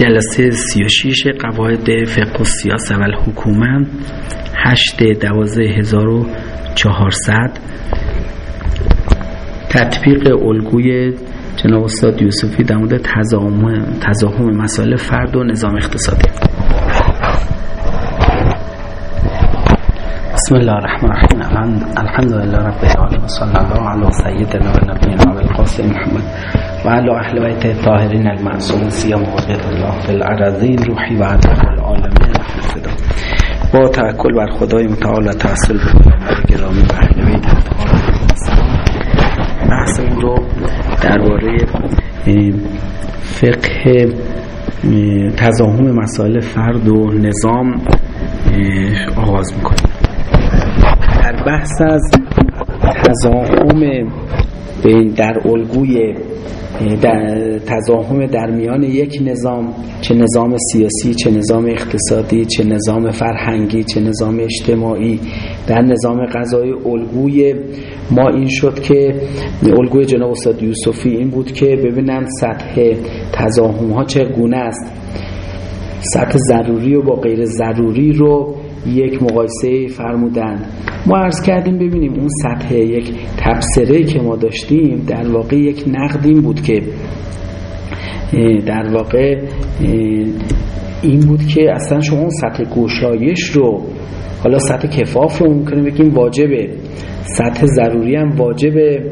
جلسه 36 قواعد فقه و سیاس و حکومت 8 12 1400 تطبیق الگوی جناب استاد یوسفی در مورد تزاهم مسائل فرد و نظام اقتصادی. بسم الله الرحمن الرحیم. الحمد لله رب العالمین. صلی الله علی سیدنا و نبینا و القاسم محمد. و علی اهل بیت الطاهرین المعصوم سیام وقیت الله فی الارضین روحی و علی العالمین با توکل بر خدای متعال و توسل به پیامبر گرامی و اهل بیت بحث او رو درباره فقه تزاهم مسائل فرد و نظام آغاز می‌کنیم. در بحث از تزاهم در الگوی در تزاهم در میان یک نظام چه نظام سیاسی چه نظام اقتصادی چه نظام فرهنگی چه نظام اجتماعی. در نظام غذای الگوی ما این شد که الگوی جناب استاد یوسفی این بود که ببینن سطح تزاهم ها چگونه است. سطح ضروری و با غیر ضروری رو یک مقایسه فرمودن. ما عرض کردیم ببینیم اون سطح یک تبصره که ما داشتیم در واقع یک نقدیم بود که در واقع این بود که اصلا شما اون سطح گوشایش رو حالا سطح کفاف رو ممکنه بگیم واجبه. سطح ضروری هم واجبه.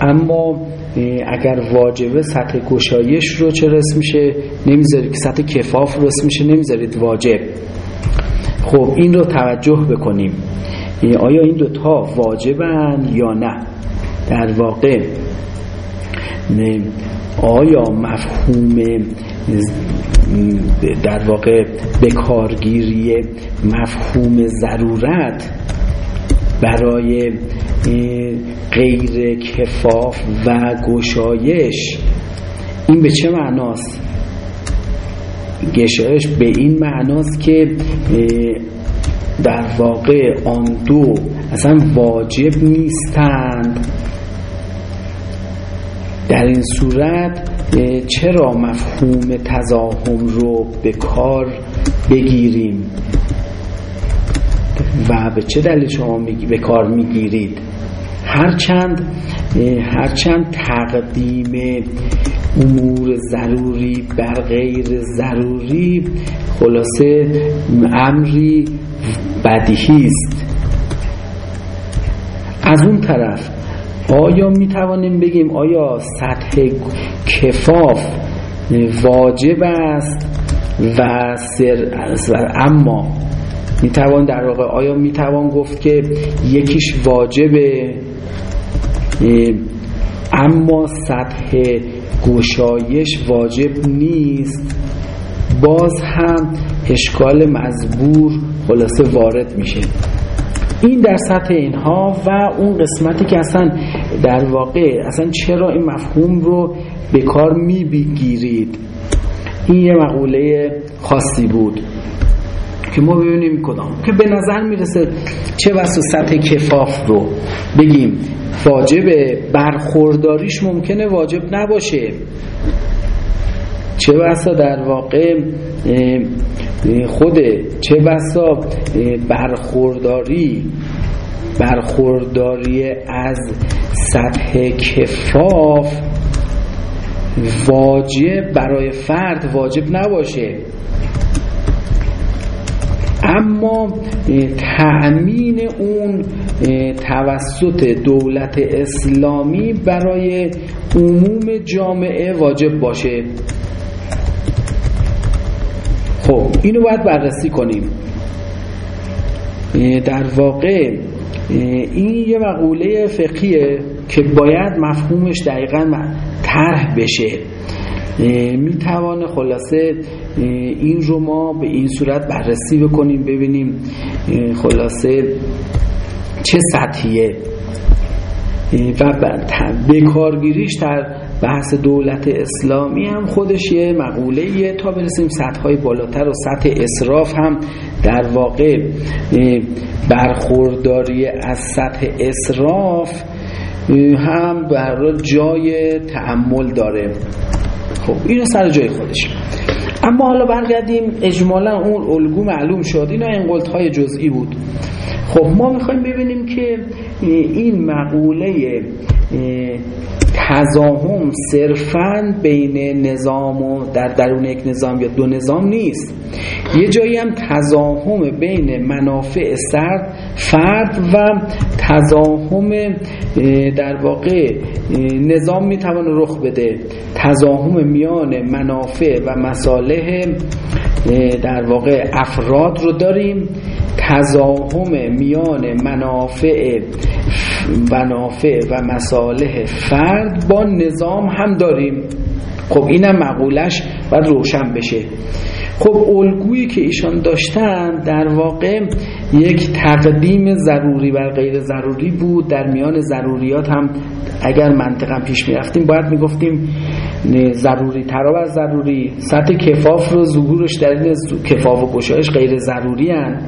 اما اگر واجبه سطح گشایش رو چه رسم میشه؟ نمی‌ذارید که سطح کفاف رسم میشه؟ نمی‌ذارید واجب. خب این رو توجه بکنیم. آیا این دوتا واجبن یا نه؟ در واقع آیا مفهوم در واقع بکارگیری مفهوم ضرورت برای غیر کفاف و گشایش. این به چه معناست؟ گشایش به این معناست که در واقع آن دو اصلا واجب نیستند. در این صورت چرا مفهوم تزاهم رو به کار بگیریم؟ و به چه دلیل شما به کار می‌گیرید؟ هرچند هرچند تقدیم امور ضروری بر غیر ضروری خلاصه امری بدیهی است. از اون طرف آیا می توانیم بگیم آیا سطح کفاف واجب است و سر اما می توان در واقع آیا می توان گفت که یکیش واجبه؟ اما سطح گشایش واجب نیست. باز هم اشکال مزبور خلاصه وارد میشه. این در سطح اینها و اون قسمتی که اصلا در واقع اصلا چرا این مفهوم رو به کار می‌گیرید این یه مقوله خاصی بود که ما ببینیم کدام. که به نظر می‌رسه چه واسه سطح کفاف رو بگیم. واجب برخورداریش ممکنه واجب نباشه. چه بسا در واقع خود چه بسا برخورداری برخورداری از سطح کفاف واجب برای فرد واجب نباشه. اما تأمین اون توسط دولت اسلامی برای عموم جامعه واجب باشه. خب اینو باید بررسی کنیم. در واقع این یه مقوله فقهیه که باید مفهومش دقیقا طرح بشه. می‌توانه خلاصه این رو ما به این صورت بررسی بکنیم ببینیم خلاصه چه سطحیه. و بکارگیریش در بحث دولت اسلامی هم خودش یه مقوله تا برسیم سطح های بالاتر و سطح اصراف هم در واقع برخورداری از سطح اصراف هم بر جای تعمل داره. خب اینو سر جای خودش. اما حالا برگردیم اجمالا اون الگو معلوم شد. اینا این های جزئی بود. خب ما می‌خوایم ببینیم که این مقوله تزاهم صرفا بین نظام و در درون یک نظام یا دو نظام نیست. یه جایی هم تزاهم بین منافع سرد فرد و تزاهم در واقع نظام می‌توان رخ بده. تزاهم میان منافع و مصالح در واقع افراد رو داریم. تزاهم میان منافع منافع و مصالح فرد با نظام هم داریم. خب اینم مقولش باید روشن بشه. خب الگویی که ایشان داشتن در واقع یک تقدیم ضروری بر غیر ضروری بود. در میان ضروریات هم اگر منطقا پیش می‌رفتیم باید می‌گفتیم ضروری ترا از ضروری. سطح کفاف رو ظهورش در این کفاف و گشایش غیر ضروری هن.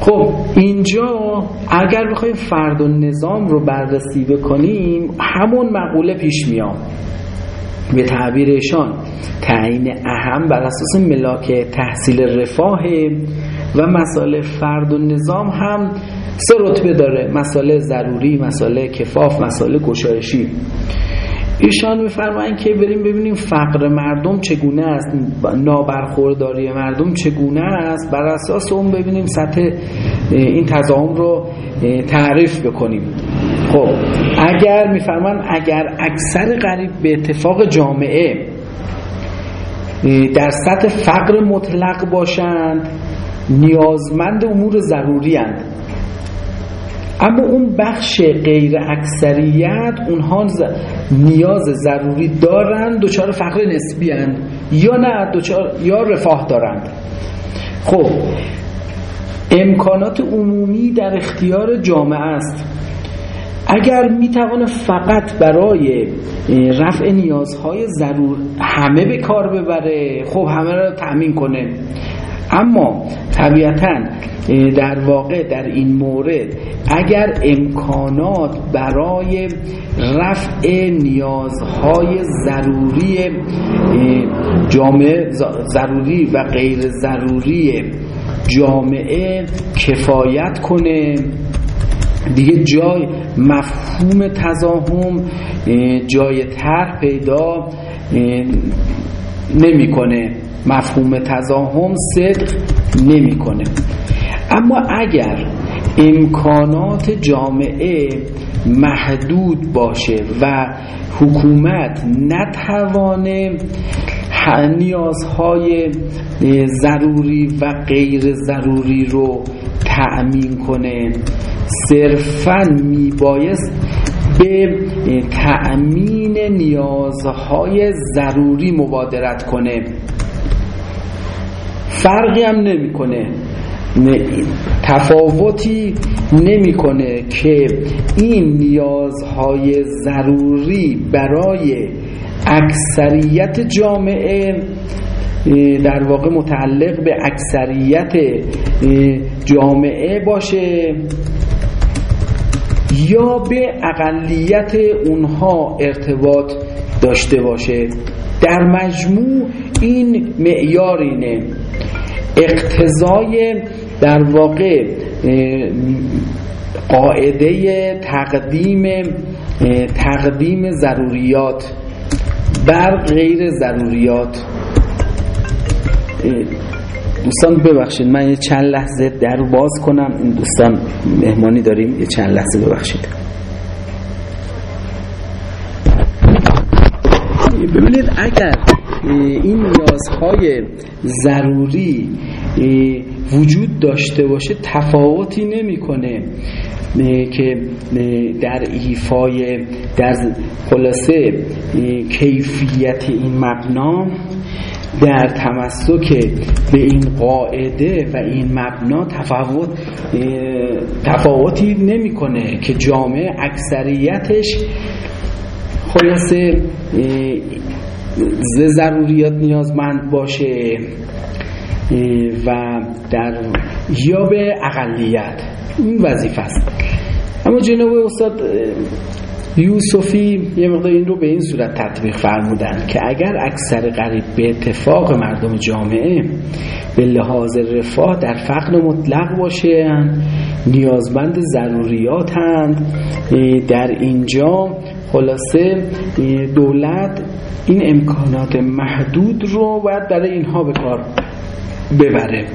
خب اینجا اگر بخوایم فرد و نظام رو بررسی بکنیم همون مقوله پیش میام به تعبیرشان تعیین اهم بر اساس ملاک تحصیل رفاه و مسائل فرد و نظام هم سه رتبه داره. مسائل ضروری مسائل کفاف مسائل گشایشی. ایشان میفرمایند که بریم ببینیم فقر مردم چگونه است نابرخورداری مردم چگونه است بر اساس اون ببینیم سطح این تضاهم رو تعریف بکنیم خب اگر میفرمان اگر اکثر قریب به اتفاق جامعه در سطح فقر مطلق باشند نیازمند امور ضروری هند. اما اون بخش غیر اکثریت اونها نیاز ضروری دارند دچار فقر نسبی هند. یا نه دچار یا رفاه دارند خب امکانات عمومی در اختیار جامعه است. اگر می‌توانه فقط برای رفع نیازهای ضرور همه به کار ببره خب همه را تأمین کنه. اما طبیعتا در واقع در این مورد اگر امکانات برای رفع نیازهای ضروری جامعه ضروری و غیر ضروری جامعه کفایت کنه دیگه جای مفهوم تزاهم جای طرح پیدا نمی‌کنه. مفهوم تزاهم صدق نمی‌کنه. اما اگر امکانات جامعه محدود باشه و حکومت نتوانه نیازهای ضروری و غیر ضروری رو تأمین کنه صرفا میبایست به تأمین نیازهای ضروری مبادرت کنه. فرقی هم نمی‌کنه. تفاوتی نمی‌کنه که این نیازهای ضروری برای اکثریت جامعه در واقع متعلق به اکثریت جامعه باشه یا به اقلیت اونها ارتباط داشته باشه. در مجموع این معیار اینه. اقتضای در واقع قاعده تقدیم تقدیم ضروریات بر غیر ضروریات. دوستان ببخشید من یه چند لحظه در باز کنم. این دوستان مهمانی داریم یه چند لحظه ببخشید. ببینید اگر این نیازهای ضروری وجود داشته باشه تفاوتی نمی‌کنه که در ایفای در خلاصه کیفیت این مبنا در تمسک به این قاعده و این مبنا تفاوت تفاوتی نمی‌کنه که جامعه اکثریتش خلاصه ز ضروریات نیازمند باشه و در یا به اقلیت. این وظیفه است. اما جناب استاد یوسفی یه مقدار این رو به این صورت تطبیق فرمودن که اگر اکثر قریب به اتفاق مردم جامعه به لحاظ رفاه در فقر مطلق باشه نیازمند ضروریاتند در اینجا خلاصه دولت این امکانات محدود رو باید برای اینها به کار ببره.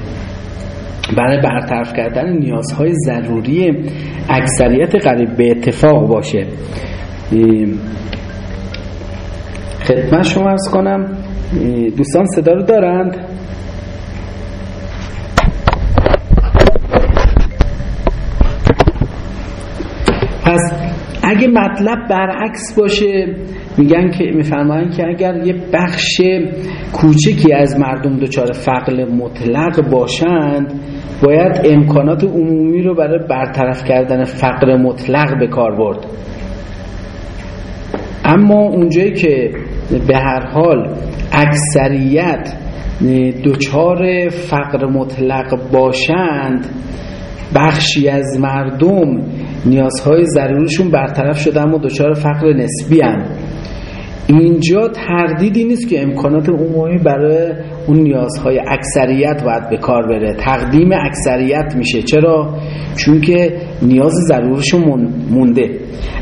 برای برطرف کردن نیازهای ضروری اکثریت قریب به اتفاق باشه. خدمت شما ارز کنم. دوستان صدا رو دارند؟ پس اگه مطلب برعکس باشه میگن که میفرمایند که اگر یه بخش کوچکی از مردم دچار فقر مطلق باشند باید امکانات عمومی رو برای برطرف کردن فقر مطلق به کار برد اما اونجایی که به هر حال اکثریت دچار فقر مطلق باشند بخشی از مردم نیازهای ضروریشون برطرف شده اما دچار فقر نسبی هم. اینجا تردیدی نیست که امکانات عمومی برای اون نیازهای اکثریت باید به کار بره تقدیم اکثریت میشه چرا؟ چون که نیاز ضرورشون مونده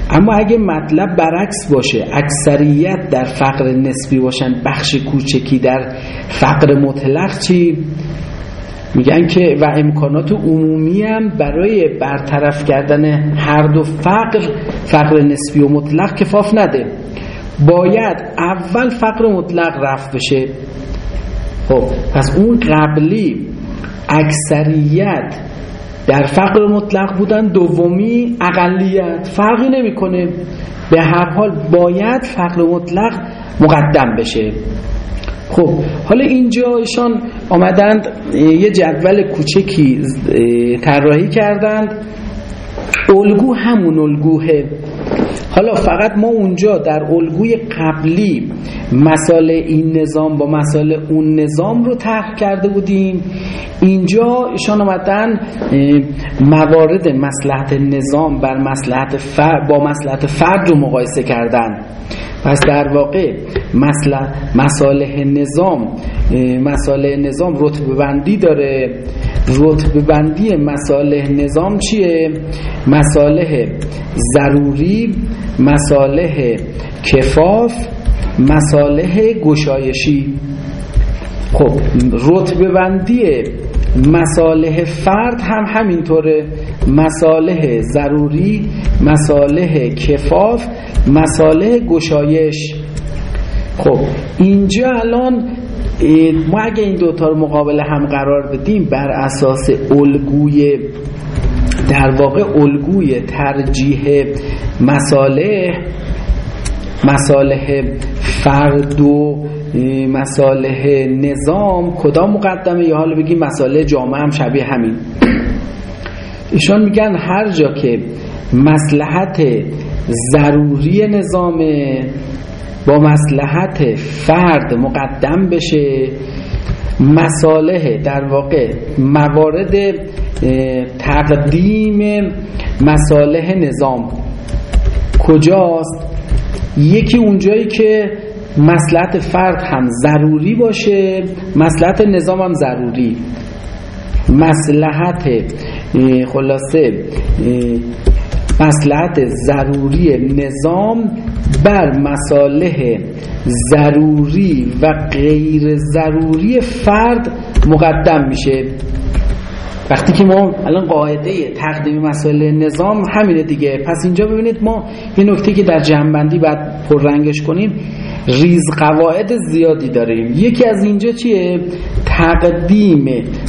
اما اگه مطلب برعکس باشه اکثریت در فقر نسبی باشن بخش کوچکی در فقر مطلق چی؟ میگن که و امکانات عمومی هم برای برطرف کردن هر دو فقر فقر نسبی و مطلق کفاف نده باید اول فقر مطلق رفت بشه. خب پس اون قبلی اکثریت در فقر مطلق بودن دومی اقلیت. فرقی نمی‌کنه. به هر حال باید فقر مطلق مقدم بشه. خب حالا اینجا ایشان آمدند یه جدول کوچکی طراحی کردند. الگو همون الگوه. حالا فقط ما اونجا در الگوی قبلی مسائل این نظام با مسائل اون نظام رو طرح کرده بودیم. اینجا ایشان آمدن موارد مسلحت نظام بر مسلحت فرد با مسلحت فرد رو مقایسه کردن. پس در واقع مساله نظام مساله نظام رتبه بندی داره. رتبه بندی مساله نظام چیه؟ مساله ضروری مساله کفاف مساله گشایشی. خب رتبه بندی مساله فرد هم همینطوره. مساله ضروری مساله کفاف مساله گشایش. خب اینجا الان ما اگه این دوتا رو مقابل هم قرار بدیم بر اساس الگوی در واقع الگوی ترجیح مساله مساله فرد و مساله نظام کدام مقدمه؟ یا حالا بگیم مساله جامعه هم شبیه همین. ایشان میگن هر جا که مسلحت ضروری نظام با مسلحت فرد مقدم بشه. مساله در واقع موارد تقدیم مساله نظام. کجاست؟ یکی اونجایی که مسلحت فرد هم ضروری باشه مسلحت نظام هم ضروری. مسلحت خلاصه مسلحت ضروری نظام بر مساله ضروری و غیر ضروری فرد مقدم میشه. وقتی که ما الان قاعده تقدیم مسائل نظام همینه دیگه. پس اینجا ببینید ما یه نکته که در جنبندی باید پررنگش کنیم. ریز قواعد زیادی داریم. یکی از اینجا چیه؟ تقدیم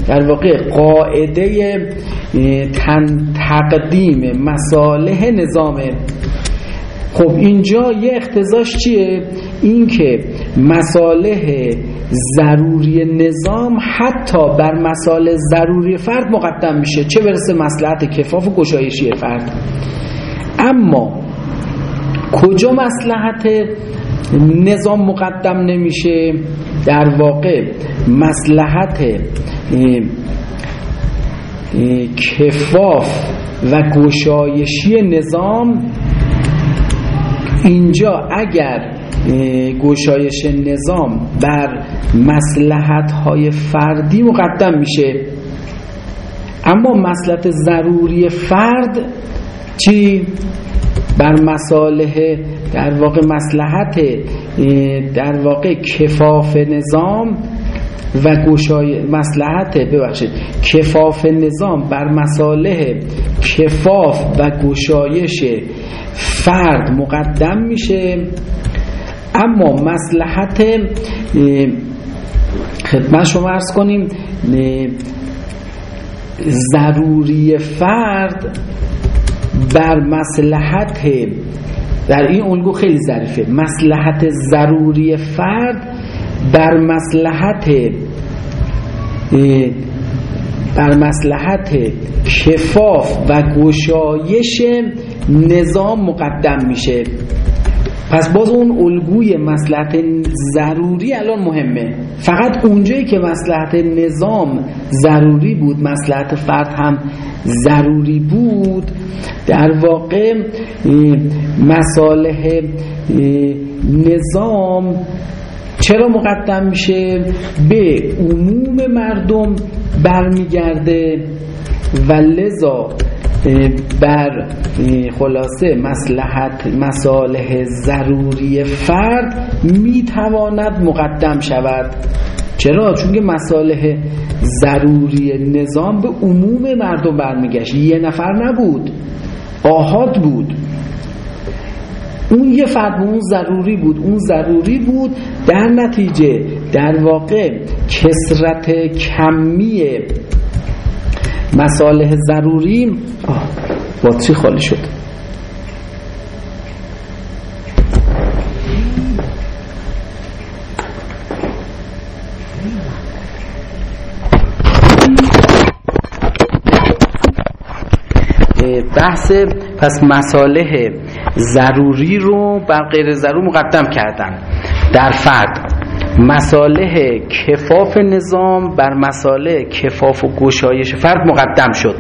در واقع قاعده تن تقدیم مصالح نظامه خب اینجا یه اختزاش چیه؟ اینکه مصالح ضروری نظام حتی بر مسائل ضروری فرد مقدم میشه. چه برسه مسلحت کفاف و گشایشی فرد؟ اما کجا مسلحت نظام مقدم نمیشه در واقع مسلحت کفاف و گشایشی نظام اینجا اگر گشایش نظام بر مسلحت های فردی مقدم میشه اما مسلحت ضروری فرد چی؟ بر مصالح در واقع مسلحت در واقع کفاف نظام و گشای مسلحت ببخشید کفاف نظام بر مصالح کفاف و گشایش فرد مقدم میشه. اما مسلحت خدمت شما ارز کنیم ضروری فرد بر مسلحت در این الگو خیلی ظریفه. مسلحت ضروری فرد بر مسلحت بر مسلحت شفاف و گشایش نظام مقدم میشه. پس باز اون الگوی مسلحت ضروری الان مهمه. فقط اونجایی که مسلحت نظام ضروری بود مسلحت فرد هم ضروری بود در واقع مصالح نظام چرا مقدم میشه؟ به عموم مردم برمیگرده و لذا بر خلاصه مسلحت مصالح ضروری فرد می‌تواند مقدم شود. چرا؟ چون که مصالح ضروری نظام به عموم مردم برمیگشت. یه نفر نبود. آهاد بود. اون یه فرد اون ضروری بود. اون ضروری بود در نتیجه در واقع کسرت کمی مصالح ضروری باتری خالی شد؟ بحث پس مصالح ضروری رو بر غیر ضرور مقدم کردن. در فرد مصالح کفاف نظام بر مصالح کفاف و گشایش فرد مقدم شد.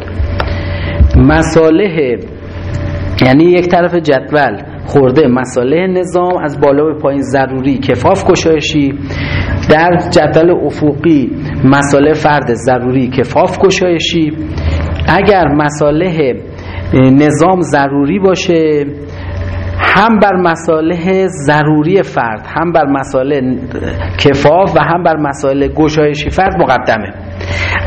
مصالح یعنی یک طرف جدول خورده مصالح نظام از بالا به پایین ضروری کفاف گشایشی در جدول افقی مصالح فرد ضروری کفاف گشایشی. اگر مصالح نظام ضروری باشه هم بر مصالح ضروری فرد هم بر مسائل کفاف و هم بر مسائل گشایشی فرد مقدمه.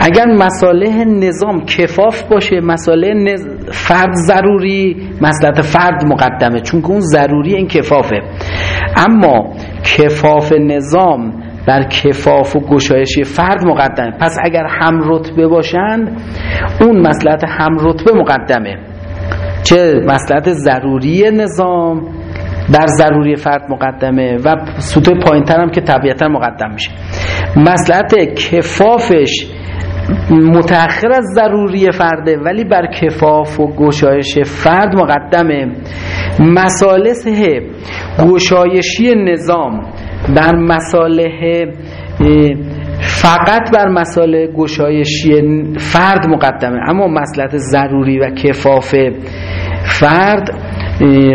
اگر مصالح نظام کفاف باشه مسائل نز... فرد ضروری مسئله فرد مقدمه چون اون ضروری این کفافه. اما کفاف نظام بر کفاف و گشایشی فرد مقدمه. پس اگر هم رتبه باشند اون مسئله هم رتبه مقدمه. چه مسئله ضروری نظام در ضروری فرد مقدمه و سطوح پایین هم که طبیعتا مقدم میشه. مسئله کفافش متأخر از ضروری فرده ولی بر کفاف و گشایش فرد مقدمه. مسالسه گشایشی نظام بر مساله فقط بر مسائل گشایشی فرد مقدمه. اما مسئله ضروری و کفاف فرد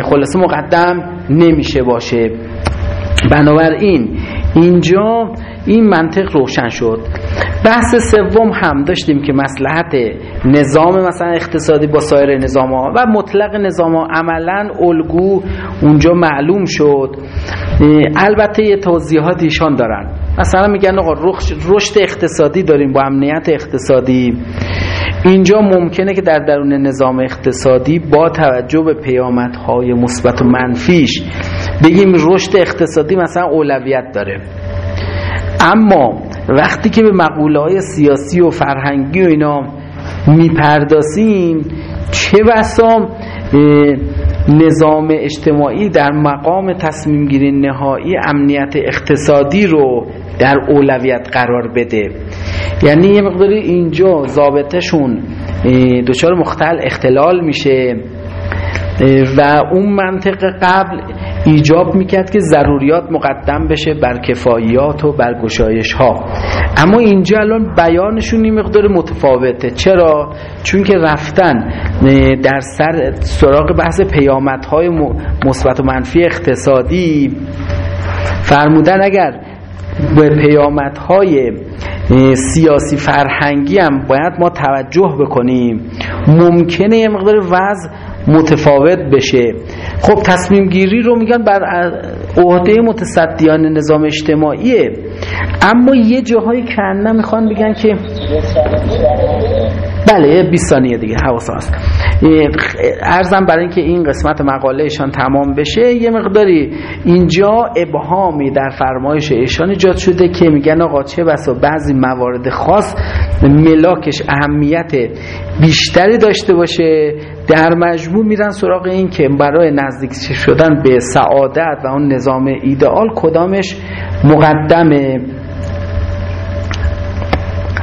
خلاصه مقدم نمیشه باشه. بنابراین اینجا این منطق روشن شد. بحث سوم هم داشتیم که مسلحت نظام مثلا اقتصادی با سایر نظام ها و مطلق نظام ها. عملا الگو اونجا معلوم شد. البته یه توضیحات ایشان دارن. مثلا میگن آقا رشد اقتصادی داریم با امنیت اقتصادی. اینجا ممکنه که در درون نظام اقتصادی با توجه به پیامدهای مثبت و منفیش بگیم رشد اقتصادی مثلا اولویت داره. اما وقتی که به مقوله های سیاسی و فرهنگی و اینا می‌پردازیم چه بسا نظام اجتماعی در مقام تصمیم گیری نهایی امنیت اقتصادی رو در اولویت قرار بده. یعنی یه مقداری اینجا ضابطهشون دچار مختل اختلال میشه. و اون منطق قبل ایجاب می‌کرد که ضروریات مقدم بشه بر کفاییات و بر گشایش ها اما اینجا الان بیانشون این مقدار متفاوته. چرا؟ چون که رفتن در سر سراغ بحث پیامدهای مثبت و منفی اقتصادی فرمودن اگر به پیامدهای سیاسی فرهنگی هم باید ما توجه بکنیم. ممکنه یه مقدار وضع متفاوت بشه. خب تصمیم گیری رو میگن بر عهده متصدیان نظام اجتماعیه. اما یه جاهایی کنه می‌خوان بگن که بله 20 ثانیه دیگه حواس هست. ارزم برای اینکه این قسمت مقالهشان تمام بشه یه مقداری اینجا ابهامی در فرمایش ایشان ایجاد شده که میگن آقا چه بسا بعضی موارد خاص ملاکش اهمیت بیشتری داشته باشه. در مجموع میرن سراغ این که برای نزدیک شدن به سعادت و اون نظام ایدئال کدامش مقدمه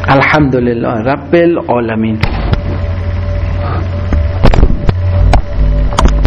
الحمدلله رب العالمین.